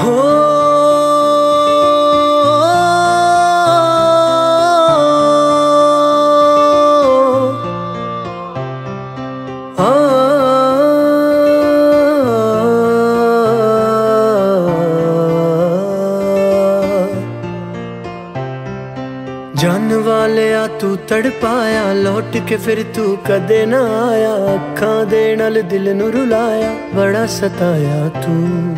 ਹੋ ਜਨ ਵਾਲਿਆ, ਤੂੰ ਤੜਪਾਇਆ, ਲੌਟ ਕੇ ਫਿਰ ਤੂੰ ਕਦੇ ਨਾ ਆਇਆ। ਅੱਖਾਂ ਦੇ ਨਾਲ ਦਿਲ ਨੂੰ ਰੁਲਾਇਆ, ਬੜਾ ਸਤਾਇਆ ਤੂੰ।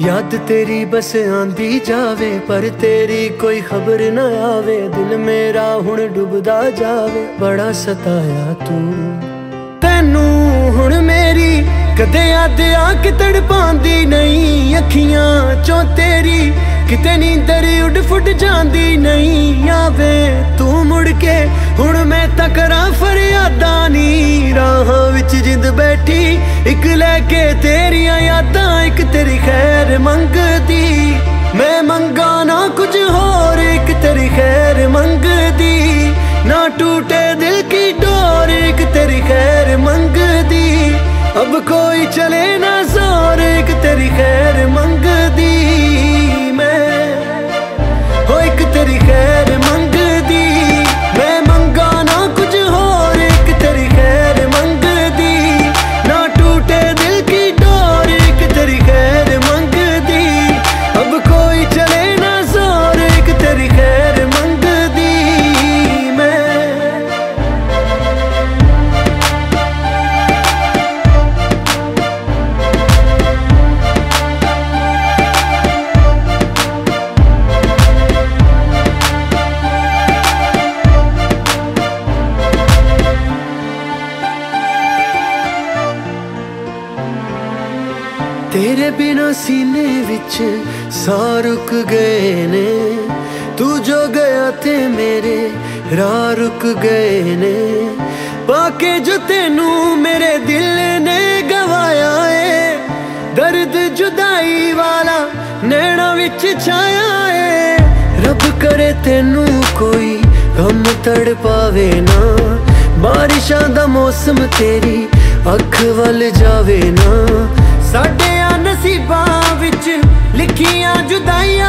ਯਾਦ ਤੇਰੀ ਬਸ ਆਂਦੀ ਜਾਵੇ, ਪਰ ਤੇਰੀ ਕੋਈ ਖਬਰ ਨਾ ਆਵੇ। ਦਿਲ ਮੇਰਾ ਹੁਣ ਡੁੱਬਦਾ ਜਾਵੇ। ਬੜਾ ਸਤਾਇਆ ਤੂੰ। ਤੈਨੂੰ ਹੁਣ ਮੇਰੀ ਕਦੇ ਯਾਦ ਆ ਕਿ ਤੜਪਾਂਦੀ ਨਹੀਂ। ਅੱਖੀਆਂ ਚੋਂ ਤੇਰੀ ਕਿਤੇ ਨੀਂਦਰ ਉੱਡ ਫੁੱਟ ਜਾਂਦੀ ਨਹੀਂ। ਆਵੇ ਤੂੰ ਮੁੜ ਕੇ, ਹੁਣ ਮੈਂ ਤਾਂ ਕਰਾਂ ਫਰਿਆਦਾਂ ਨੀ। ਰਾਹਾਂ ਵਿੱਚ ਜਿੰਦ ਬੈਠੀ, ਇੱਕ ਲੈ ਕੇ ਤੇਰੀਆਂ ਯਾਦਾਂ, ਇੱਕ ਤੇਰੀ ਖੈਰ ਨਾ ਟੂਟੇ ਦਿਲ ਕੀ ਡੋਰ ਇੱਕ ਤੇਰੀ ਖੈਰ ਮੰਗਦੀ। ਅਬ ਕੋਈ ਚਲੇ ਤੇਰੇ ਬਿਨਾ ਸੀਨੇ ਵਿੱਚ ਸਾਹ ਰੁਕ ਗਏ ਨੇ। ਤੂੰ ਜੋ ਗਿਆ ਤੇ ਮੇਰੇ ਰਾਹ ਰੁਕ ਗਏ ਨੇ। ਪਾਕੇ ਜੋ ਤੈਨੂੰ ਮੇਰੇ ਦਿਲ ਨੇ ਗਵਾਇਆ ਏ। ਦਰਦ ਜੁਦਾਈ ਵਾਲਾ ਨੈਣਾ ਵਿੱਚ ਛਾਇਆ ਏ। ਰੱਬ ਕਰੇ ਤੈਨੂੰ ਕੋਈ ਗਮ ਤੜ ਪਾਵੇ ਨਾ। ਬਾਰਿਸ਼ਾਂ ਦਾ ਮੌਸਮ ਤੇਰੀ ਅੱਖ ਵੱਲ ਜਾਵੇ ਨਾ। ਸਾਡੇ ਨਸੀਬਾਂ ਵਿੱਚ ਲਿਖੀਆਂ ਜੁਦਾਈਆਂ